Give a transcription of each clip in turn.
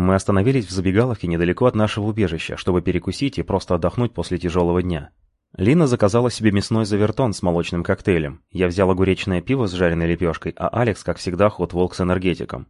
Мы остановились в забегаловке недалеко от нашего убежища, чтобы перекусить и просто отдохнуть после тяжелого дня. Лина заказала себе мясной завертон с молочным коктейлем. Я взял огуречное пиво с жареной лепешкой, а Алекс, как всегда, хот-волк с энергетиком.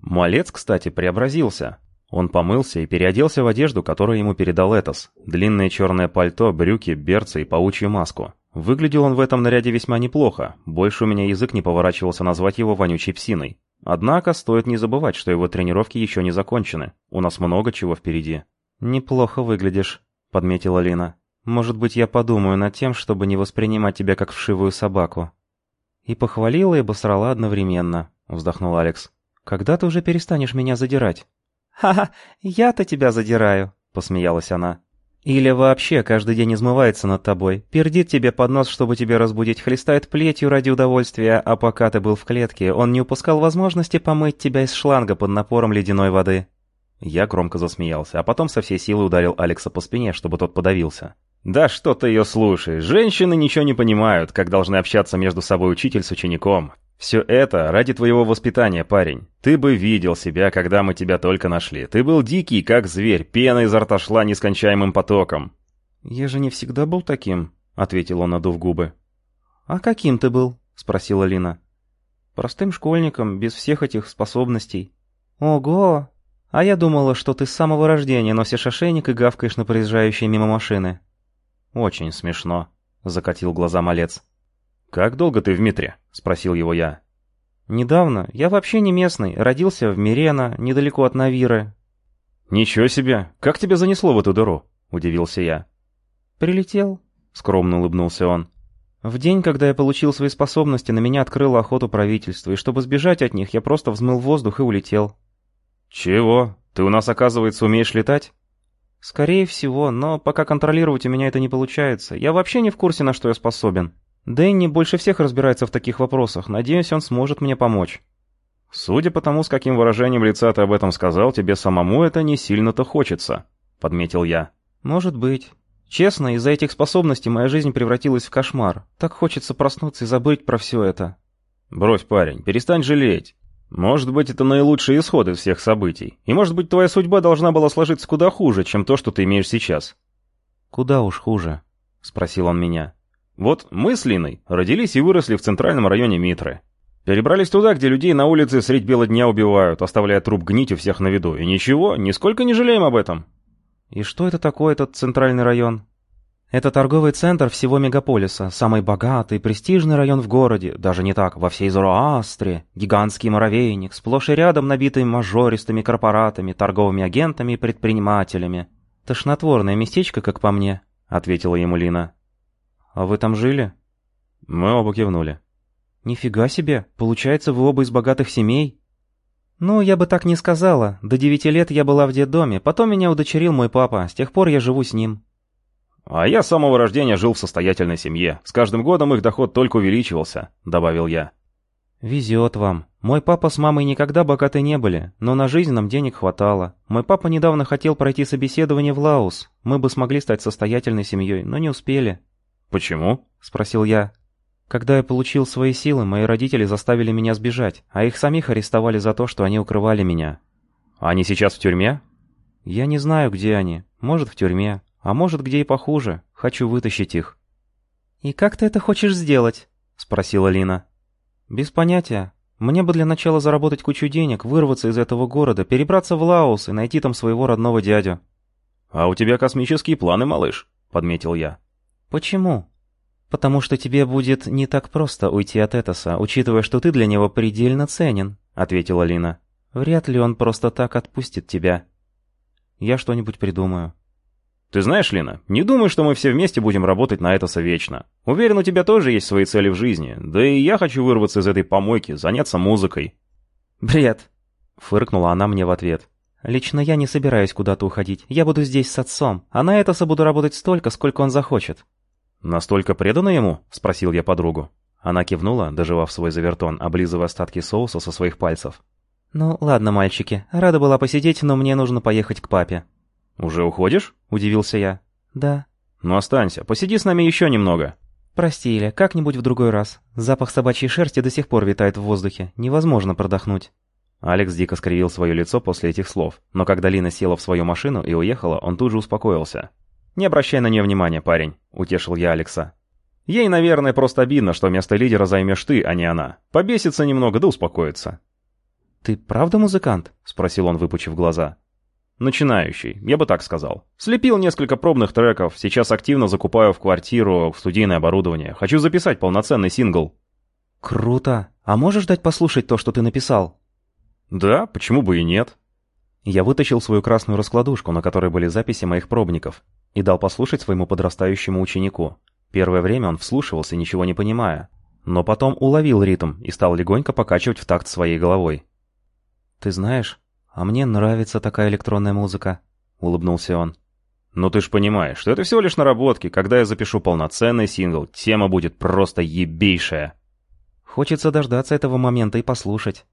Малец, кстати, преобразился. Он помылся и переоделся в одежду, которую ему передал Этос. Длинное черное пальто, брюки, берцы и паучью маску. Выглядел он в этом наряде весьма неплохо. Больше у меня язык не поворачивался назвать его вонючей псиной. Однако стоит не забывать, что его тренировки еще не закончены. У нас много чего впереди. «Неплохо выглядишь», — подметила Лина. «Может быть, я подумаю над тем, чтобы не воспринимать тебя как вшивую собаку». «И похвалила, и обосрала одновременно», — вздохнул Алекс. «Когда ты уже перестанешь меня задирать?» «Ха-ха, я-то тебя задираю», — посмеялась она. «Или вообще каждый день измывается над тобой, пердит тебе под нос, чтобы тебя разбудить, хлестает плетью ради удовольствия, а пока ты был в клетке, он не упускал возможности помыть тебя из шланга под напором ледяной воды». Я громко засмеялся, а потом со всей силы ударил Алекса по спине, чтобы тот подавился. «Да что ты ее слушаешь? Женщины ничего не понимают, как должны общаться между собой учитель с учеником. Все это ради твоего воспитания, парень. Ты бы видел себя, когда мы тебя только нашли. Ты был дикий, как зверь, пена изо рта шла нескончаемым потоком». «Я же не всегда был таким», — ответил он, надув губы. «А каким ты был?» — спросила Лина. «Простым школьником, без всех этих способностей». «Ого! А я думала, что ты с самого рождения носишь ошейник и гавкаешь на проезжающие мимо машины». «Очень смешно», — закатил глаза малец. «Как долго ты в Митре?» — спросил его я. «Недавно. Я вообще не местный. Родился в Мирена, недалеко от Навиры». «Ничего себе! Как тебя занесло в эту дыру?» — удивился я. «Прилетел», — скромно улыбнулся он. «В день, когда я получил свои способности, на меня открыло охоту правительства, и чтобы сбежать от них, я просто взмыл воздух и улетел». «Чего? Ты у нас, оказывается, умеешь летать?» «Скорее всего, но пока контролировать у меня это не получается. Я вообще не в курсе, на что я способен». Дэнни больше всех разбирается в таких вопросах. Надеюсь, он сможет мне помочь. Судя по тому, с каким выражением лица ты об этом сказал, тебе самому это не сильно-то хочется, подметил я. Может быть. Честно, из-за этих способностей моя жизнь превратилась в кошмар. Так хочется проснуться и забыть про все это. Брось, парень, перестань жалеть. Может быть, это наилучший исход из всех событий. И может быть, твоя судьба должна была сложиться куда хуже, чем то, что ты имеешь сейчас. Куда уж хуже? Спросил он меня. Вот мы с Линой родились и выросли в центральном районе Митры. Перебрались туда, где людей на улице средь бела дня убивают, оставляя труп гнить у всех на виду. И ничего, нисколько не жалеем об этом. И что это такое, этот центральный район? Это торговый центр всего мегаполиса, самый богатый, престижный район в городе, даже не так, во всей Зороастре, гигантский муравейник, сплошь и рядом набитый мажористыми корпоратами, торговыми агентами и предпринимателями. Тошнотворное местечко, как по мне, — ответила ему Лина. «А вы там жили?» Мы оба кивнули. «Нифига себе! Получается, вы оба из богатых семей?» «Ну, я бы так не сказала. До девяти лет я была в детдоме, потом меня удочерил мой папа, с тех пор я живу с ним». «А я с самого рождения жил в состоятельной семье. С каждым годом их доход только увеличивался», — добавил я. «Везет вам. Мой папа с мамой никогда богаты не были, но на жизнь нам денег хватало. Мой папа недавно хотел пройти собеседование в Лаус. Мы бы смогли стать состоятельной семьей, но не успели». «Почему?» — спросил я. «Когда я получил свои силы, мои родители заставили меня сбежать, а их самих арестовали за то, что они укрывали меня». «Они сейчас в тюрьме?» «Я не знаю, где они. Может, в тюрьме, а может, где и похуже. Хочу вытащить их». «И как ты это хочешь сделать?» — спросила Лина. «Без понятия. Мне бы для начала заработать кучу денег, вырваться из этого города, перебраться в Лаос и найти там своего родного дядю». «А у тебя космические планы, малыш», — подметил я. «Почему?» «Потому что тебе будет не так просто уйти от Этоса, учитывая, что ты для него предельно ценен», — ответила Лина. «Вряд ли он просто так отпустит тебя. Я что-нибудь придумаю». «Ты знаешь, Лина, не думаю, что мы все вместе будем работать на Этоса вечно. Уверен, у тебя тоже есть свои цели в жизни. Да и я хочу вырваться из этой помойки, заняться музыкой». «Бред!» — фыркнула она мне в ответ. «Лично я не собираюсь куда-то уходить. Я буду здесь с отцом, а на Этоса буду работать столько, сколько он захочет». «Настолько предана ему?» — спросил я подругу. Она кивнула, доживав свой завертон, облизывая остатки соуса со своих пальцев. «Ну, ладно, мальчики. Рада была посидеть, но мне нужно поехать к папе». «Уже уходишь?» — удивился я. «Да». «Ну останься, посиди с нами еще немного». «Прости, Иля, как-нибудь в другой раз. Запах собачьей шерсти до сих пор витает в воздухе. Невозможно продохнуть». Алекс дико скривил свое лицо после этих слов, но когда Лина села в свою машину и уехала, он тут же успокоился. «Не обращай на нее внимания, парень», — утешил я Алекса. «Ей, наверное, просто обидно, что место лидера займешь ты, а не она. Побесится немного, да успокоится». «Ты правда музыкант?» — спросил он, выпучив глаза. Начинающий, я бы так сказал. Слепил несколько пробных треков, сейчас активно закупаю в квартиру в студийное оборудование. Хочу записать полноценный сингл. Круто. А можешь дать послушать то, что ты написал? Да, почему бы и нет? Я вытащил свою красную раскладушку, на которой были записи моих пробников, и дал послушать своему подрастающему ученику. Первое время он вслушивался, ничего не понимая, но потом уловил ритм и стал легонько покачивать в такт своей головой. «Ты знаешь, «А мне нравится такая электронная музыка», — улыбнулся он. «Ну ты ж понимаешь, что это всего лишь наработки. Когда я запишу полноценный сингл, тема будет просто ебейшая». «Хочется дождаться этого момента и послушать».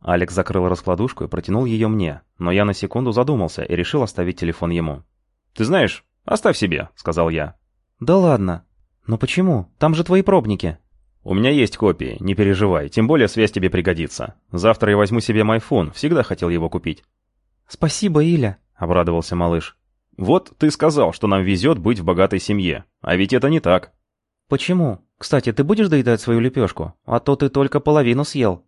Алекс закрыл раскладушку и протянул ее мне, но я на секунду задумался и решил оставить телефон ему. «Ты знаешь, оставь себе», — сказал я. «Да ладно. Но почему? Там же твои пробники». «У меня есть копии, не переживай, тем более связь тебе пригодится. Завтра я возьму себе майфон, всегда хотел его купить». «Спасибо, Иля», — обрадовался малыш. «Вот ты сказал, что нам везет быть в богатой семье, а ведь это не так». «Почему? Кстати, ты будешь доедать свою лепешку? А то ты только половину съел».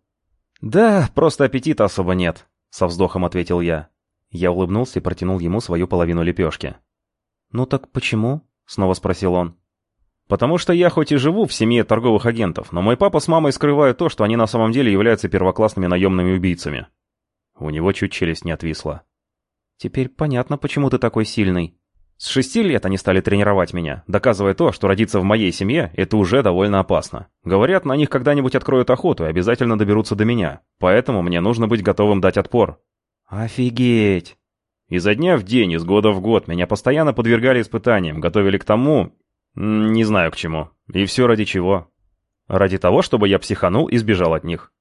«Да, просто аппетита особо нет», — со вздохом ответил я. Я улыбнулся и протянул ему свою половину лепешки. «Ну так почему?» — снова спросил он. Потому что я хоть и живу в семье торговых агентов, но мой папа с мамой скрывают то, что они на самом деле являются первоклассными наемными убийцами. У него чуть челюсть не отвисла. Теперь понятно, почему ты такой сильный. С шести лет они стали тренировать меня, доказывая то, что родиться в моей семье – это уже довольно опасно. Говорят, на них когда-нибудь откроют охоту и обязательно доберутся до меня. Поэтому мне нужно быть готовым дать отпор. Офигеть! Изо дня в день, из года в год меня постоянно подвергали испытаниям, готовили к тому, «Не знаю к чему. И все ради чего?» «Ради того, чтобы я психанул и сбежал от них».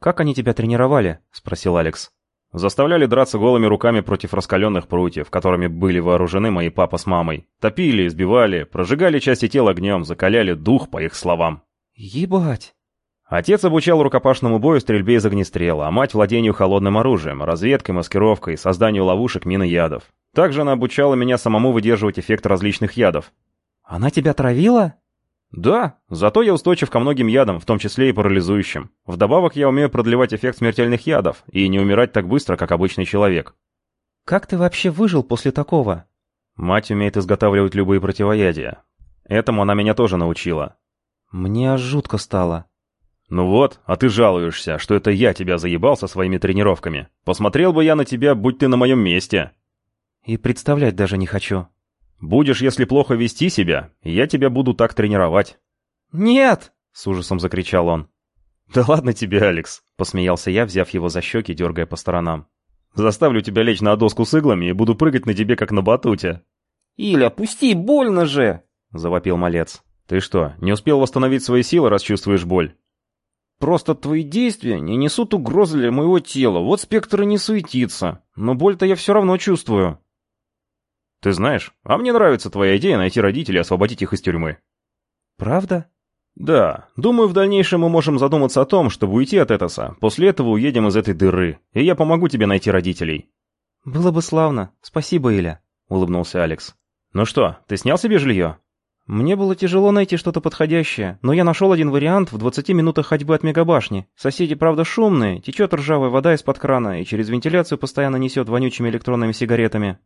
«Как они тебя тренировали?» — спросил Алекс. Заставляли драться голыми руками против раскаленных прутьев, которыми были вооружены мои папа с мамой. Топили, избивали, прожигали части тела огнем, закаляли дух, по их словам. «Ебать!» Отец обучал рукопашному бою стрельбе из огнестрела, а мать владению холодным оружием, разведкой, маскировкой, созданию ловушек, мин и ядов. Также она обучала меня самому выдерживать эффект различных ядов. «Она тебя травила?» «Да, зато я устойчив ко многим ядам, в том числе и парализующим. Вдобавок я умею продлевать эффект смертельных ядов и не умирать так быстро, как обычный человек». «Как ты вообще выжил после такого?» «Мать умеет изготавливать любые противоядия. Этому она меня тоже научила». «Мне аж жутко стало». «Ну вот, а ты жалуешься, что это я тебя заебал со своими тренировками. Посмотрел бы я на тебя, будь ты на моем месте». «И представлять даже не хочу». Будешь, если плохо вести себя, я тебя буду так тренировать». «Нет!» — с ужасом закричал он. «Да ладно тебе, Алекс!» — посмеялся я, взяв его за щеки, дергая по сторонам. «Заставлю тебя лечь на доску с иглами и буду прыгать на тебе, как на батуте». «Иля, пусти, больно же!» — завопил малец. «Ты что, не успел восстановить свои силы, раз чувствуешь боль?» «Просто твои действия не несут угрозы для моего тела, вот спектр и не суетится. Но боль-то я все равно чувствую». Ты знаешь, а мне нравится твоя идея найти родителей и освободить их из тюрьмы. Правда? Да. Думаю, в дальнейшем мы можем задуматься о том, чтобы уйти от Этоса. После этого уедем из этой дыры, и я помогу тебе найти родителей. Было бы славно. Спасибо, Иля, улыбнулся Алекс. Ну что, ты снял себе жилье? Мне было тяжело найти что-то подходящее, но я нашел один вариант в 20 минутах ходьбы от мегабашни. Соседи, правда, шумные, течет ржавая вода из-под крана и через вентиляцию постоянно несет вонючими электронными сигаретами.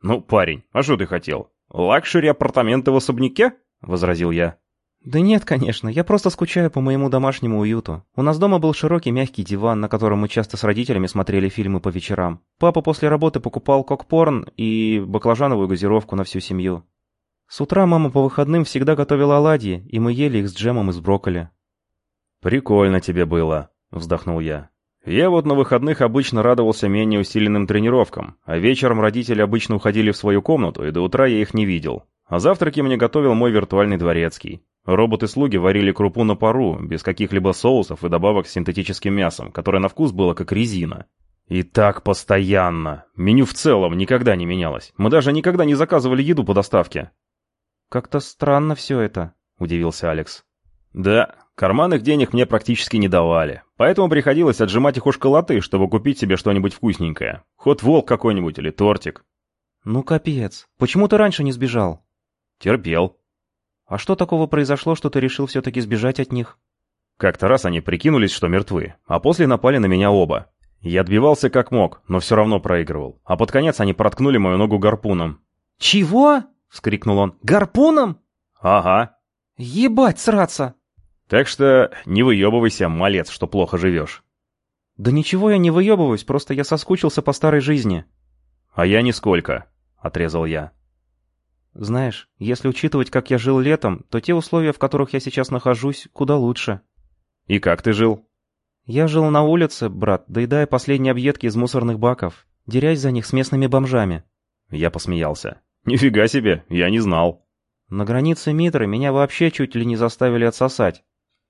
«Ну, парень, а что ты хотел? Лакшери апартаменты в особняке?» — возразил я. «Да нет, конечно, я просто скучаю по моему домашнему уюту. У нас дома был широкий мягкий диван, на котором мы часто с родителями смотрели фильмы по вечерам. Папа после работы покупал кокпорн и баклажановую газировку на всю семью. С утра мама по выходным всегда готовила оладьи, и мы ели их с джемом из брокколи». «Прикольно тебе было», — вздохнул я. Я вот на выходных обычно радовался менее усиленным тренировкам, а вечером родители обычно уходили в свою комнату, и до утра я их не видел. А завтраки мне готовил мой виртуальный дворецкий. Роботы-слуги варили крупу на пару, без каких-либо соусов и добавок с синтетическим мясом, которое на вкус было как резина. И так постоянно. Меню в целом никогда не менялось. Мы даже никогда не заказывали еду по доставке. «Как-то странно все это», — удивился Алекс. «Да, карманных денег мне практически не давали. Поэтому приходилось отжимать их у школоты, чтобы купить себе что-нибудь вкусненькое. Ход волк какой-нибудь или тортик. Ну капец. Почему ты раньше не сбежал? Терпел. А что такого произошло, что ты решил все-таки сбежать от них? Как-то раз они прикинулись, что мертвы, а после напали на меня оба. Я отбивался как мог, но все равно проигрывал. А под конец они проткнули мою ногу гарпуном. «Чего?» — вскрикнул он. «Гарпуном?» «Ага». «Ебать, сраться!» «Так что не выебывайся, малец, что плохо живешь». «Да ничего я не выебываюсь, просто я соскучился по старой жизни». «А я нисколько», — отрезал я. «Знаешь, если учитывать, как я жил летом, то те условия, в которых я сейчас нахожусь, куда лучше». «И как ты жил?» «Я жил на улице, брат, доедая последние объедки из мусорных баков, дерясь за них с местными бомжами». Я посмеялся. «Нифига себе, я не знал». «На границе Митры меня вообще чуть ли не заставили отсосать».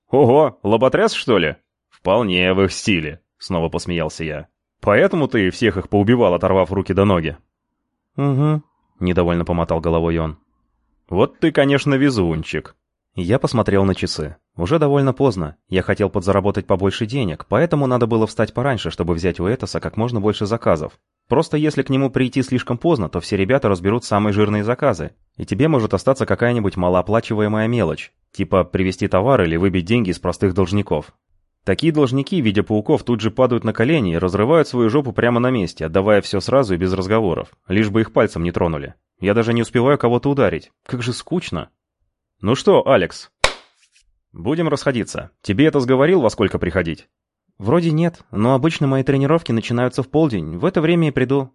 «Ого, лоботряс, что ли?» «Вполне в их стиле», — снова посмеялся я. «Поэтому ты всех их поубивал, оторвав руки до ноги?» «Угу», — недовольно помотал головой он. «Вот ты, конечно, везунчик». Я посмотрел на часы. Уже довольно поздно. Я хотел подзаработать побольше денег, поэтому надо было встать пораньше, чтобы взять у Этоса как можно больше заказов. Просто если к нему прийти слишком поздно, то все ребята разберут самые жирные заказы, и тебе может остаться какая-нибудь малооплачиваемая мелочь, типа привезти товар или выбить деньги из простых должников. Такие должники, видя пауков, тут же падают на колени и разрывают свою жопу прямо на месте, отдавая все сразу и без разговоров, лишь бы их пальцем не тронули. Я даже не успеваю кого-то ударить. Как же скучно. «Ну что, Алекс?» «Будем расходиться. Тебе это сговорил, во сколько приходить?» «Вроде нет, но обычно мои тренировки начинаются в полдень. В это время и приду».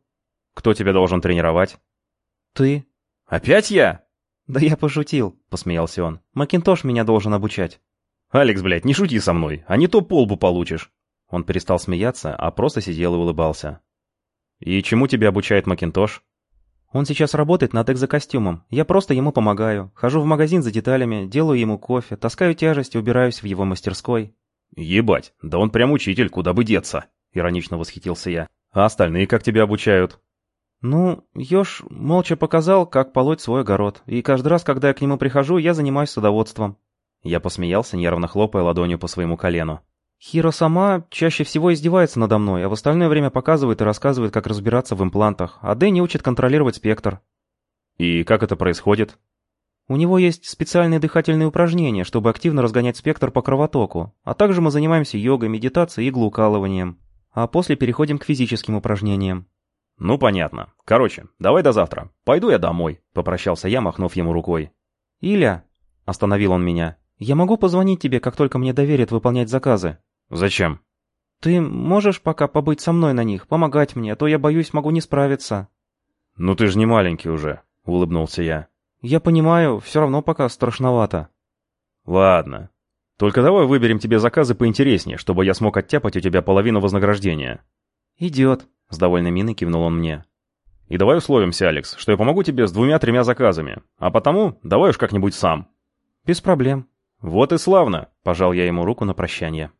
«Кто тебя должен тренировать?» «Ты». «Опять я?» «Да я пошутил», — посмеялся он. «Макинтош меня должен обучать». «Алекс, блядь, не шути со мной, а не то полбу получишь». Он перестал смеяться, а просто сидел и улыбался. «И чему тебя обучает Макинтош?» Он сейчас работает над экзокостюмом. Я просто ему помогаю. Хожу в магазин за деталями, делаю ему кофе, таскаю тяжесть и убираюсь в его мастерской. Ебать, да он прям учитель, куда бы деться. Иронично восхитился я. А остальные как тебя обучают? Ну, Ёж молча показал, как полоть свой огород. И каждый раз, когда я к нему прихожу, я занимаюсь садоводством. Я посмеялся, нервно хлопая ладонью по своему колену. Хиро сама чаще всего издевается надо мной, а в остальное время показывает и рассказывает, как разбираться в имплантах, а Дэнни учит контролировать спектр. И как это происходит? У него есть специальные дыхательные упражнения, чтобы активно разгонять спектр по кровотоку, а также мы занимаемся йогой, медитацией и иглоукалыванием. А после переходим к физическим упражнениям. Ну, понятно. Короче, давай до завтра. Пойду я домой, попрощался я, махнув ему рукой. Иля, остановил он меня, я могу позвонить тебе, как только мне доверят выполнять заказы. «Зачем?» «Ты можешь пока побыть со мной на них, помогать мне, а то я боюсь, могу не справиться». «Ну ты же не маленький уже», — улыбнулся я. «Я понимаю, все равно пока страшновато». «Ладно. Только давай выберем тебе заказы поинтереснее, чтобы я смог оттяпать у тебя половину вознаграждения». «Идет», — с довольной миной кивнул он мне. «И давай условимся, Алекс, что я помогу тебе с двумя-тремя заказами, а потому давай уж как-нибудь сам». «Без проблем». «Вот и славно», — пожал я ему руку на прощание.